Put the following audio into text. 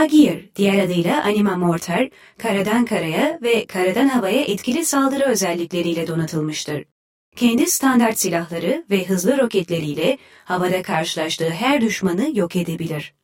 Agir, diğer adıyla Anima Mortar, karadan karaya ve karadan havaya etkili saldırı özellikleriyle donatılmıştır. Kendi standart silahları ve hızlı roketleriyle havada karşılaştığı her düşmanı yok edebilir.